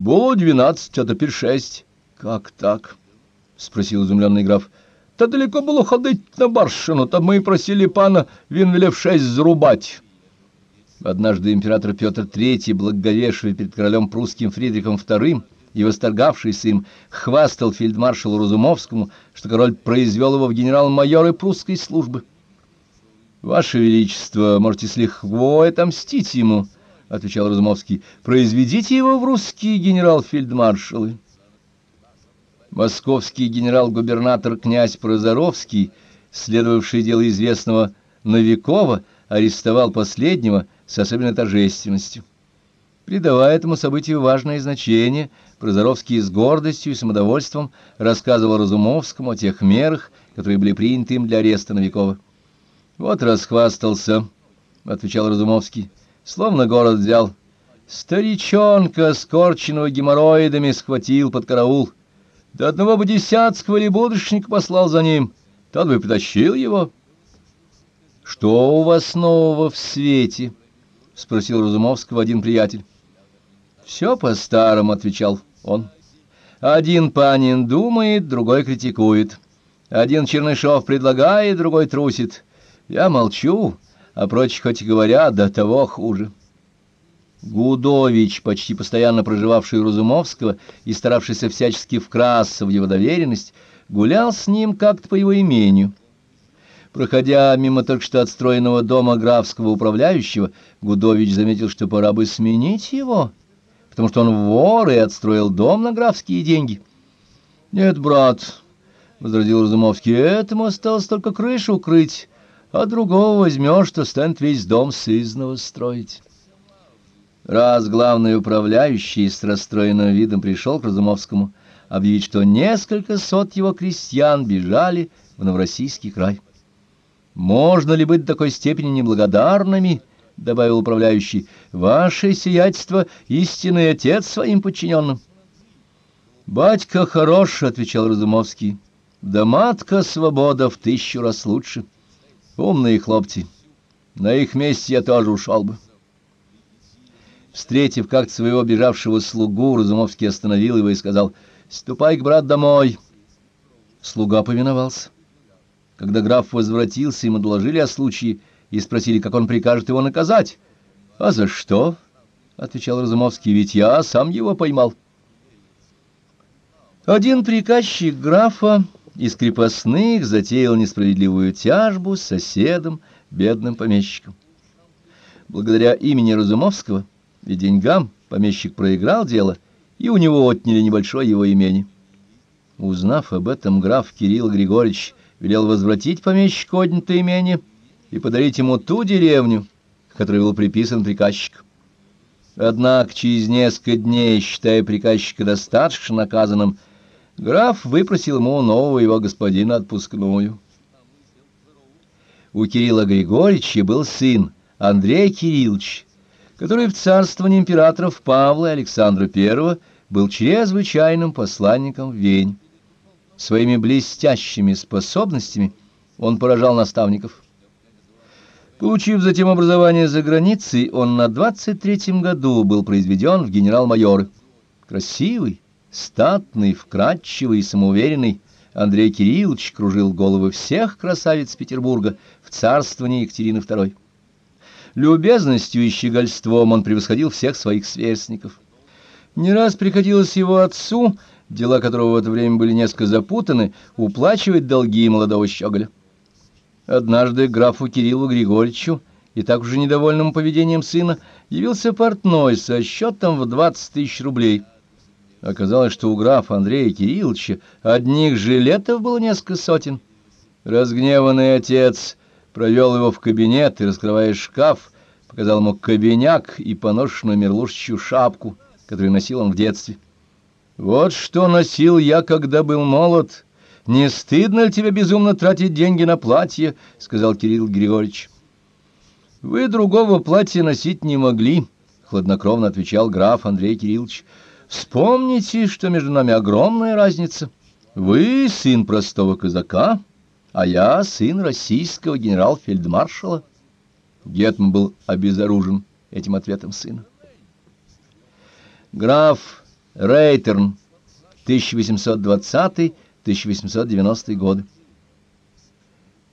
Было двенадцать, а теперь шесть. Как так? — спросил изумленный граф. — Та далеко было ходить на барщину, там мы и просили пана Винвеля в шесть зарубать. Однажды император Петр III, благоговевший перед королем прусским Фридрихом II и восторгавшийся им, хвастал фельдмаршалу Разумовскому, что король произвел его в генерал-майоры прусской службы. — Ваше Величество, можете с лихвой отомстить ему, —— отвечал Разумовский, — произведите его в русские генерал-фельдмаршалы. Московский генерал-губернатор князь Прозоровский, следовавший дело известного Новикова, арестовал последнего с особенной торжественностью. Придавая этому событию важное значение, Прозоровский с гордостью и самодовольством рассказывал Разумовскому о тех мерах, которые были приняты им для ареста Новикова. «Вот расхвастался», — отвечал Разумовский, — словно город взял. Старичонка, скорченного геморроидами, схватил под караул. До одного бы десятского лебудочника послал за ним. Тот бы притащил его. — Что у вас нового в свете? — спросил Разумовского один приятель. — Все по-старому, — отвечал он. Один панин думает, другой критикует. Один Чернышов предлагает, другой трусит. Я молчу а прочих хоть и говорят, до того хуже. Гудович, почти постоянно проживавший у Разумовского и старавшийся всячески вкрасться в его доверенность, гулял с ним как-то по его имению. Проходя мимо только что отстроенного дома графского управляющего, Гудович заметил, что пора бы сменить его, потому что он вор и отстроил дом на графские деньги. — Нет, брат, — возразил Разумовский, — этому осталось только крышу укрыть, а другого возьмешь, что станет весь дом сызного строить. Раз главный управляющий с расстроенным видом пришел к Разумовскому объявить, что несколько сот его крестьян бежали в Новороссийский край. «Можно ли быть до такой степени неблагодарными?» — добавил управляющий. «Ваше сиятельство — истинный отец своим подчиненным». «Батька хорош», — отвечал Разумовский. «Да матка свобода в тысячу раз лучше». Умные хлопцы. На их месте я тоже ушел бы. Встретив как-то своего бежавшего слугу, Разумовский остановил его и сказал, «Ступай к брат домой». Слуга повиновался. Когда граф возвратился, ему доложили о случае и спросили, как он прикажет его наказать. «А за что?» — отвечал Разумовский, — «ведь я сам его поймал». Один приказчик графа из крепостных затеял несправедливую тяжбу с соседом, бедным помещиком. Благодаря имени Разумовского и деньгам помещик проиграл дело, и у него отняли небольшое его имение. Узнав об этом, граф Кирилл Григорьевич велел возвратить помещику отнятое имение и подарить ему ту деревню, которой был приписан приказчик. Однако через несколько дней, считая приказчика достаточно наказанным, Граф выпросил ему нового его господина отпускную. У Кирилла Григорьевича был сын Андрей Кириллович, который в царствовании императоров Павла и Александра I был чрезвычайным посланником в Вень. Своими блестящими способностями он поражал наставников. Получив затем образование за границей, он на 23-м году был произведен в генерал-майоры. Красивый, Статный, вкрадчивый и самоуверенный, Андрей Кириллович кружил головы всех красавиц Петербурга в царствовании Екатерины II. Любезностью и щегольством он превосходил всех своих сверстников. Не раз приходилось его отцу, дела которого в это время были несколько запутаны, уплачивать долги молодого щеголя. Однажды графу Кириллу Григорьевичу, и так уже недовольным поведением сына, явился портной со счетом в 20 тысяч рублей — Оказалось, что у графа Андрея Кирилловича одних жилетов было несколько сотен. Разгневанный отец провел его в кабинет и, раскрывая шкаф, показал ему кабиняк и поношенную мерлушечью шапку, которую носил он в детстве. «Вот что носил я, когда был молод. Не стыдно ли тебе безумно тратить деньги на платье?» — сказал Кирилл Григорьевич. «Вы другого платья носить не могли», — хладнокровно отвечал граф Андрей Кириллович. Вспомните, что между нами огромная разница. Вы сын простого казака, а я сын российского генерал-фельдмаршала. Гетман был обезоружен этим ответом сына. Граф Рейтерн, 1820-1890 годы.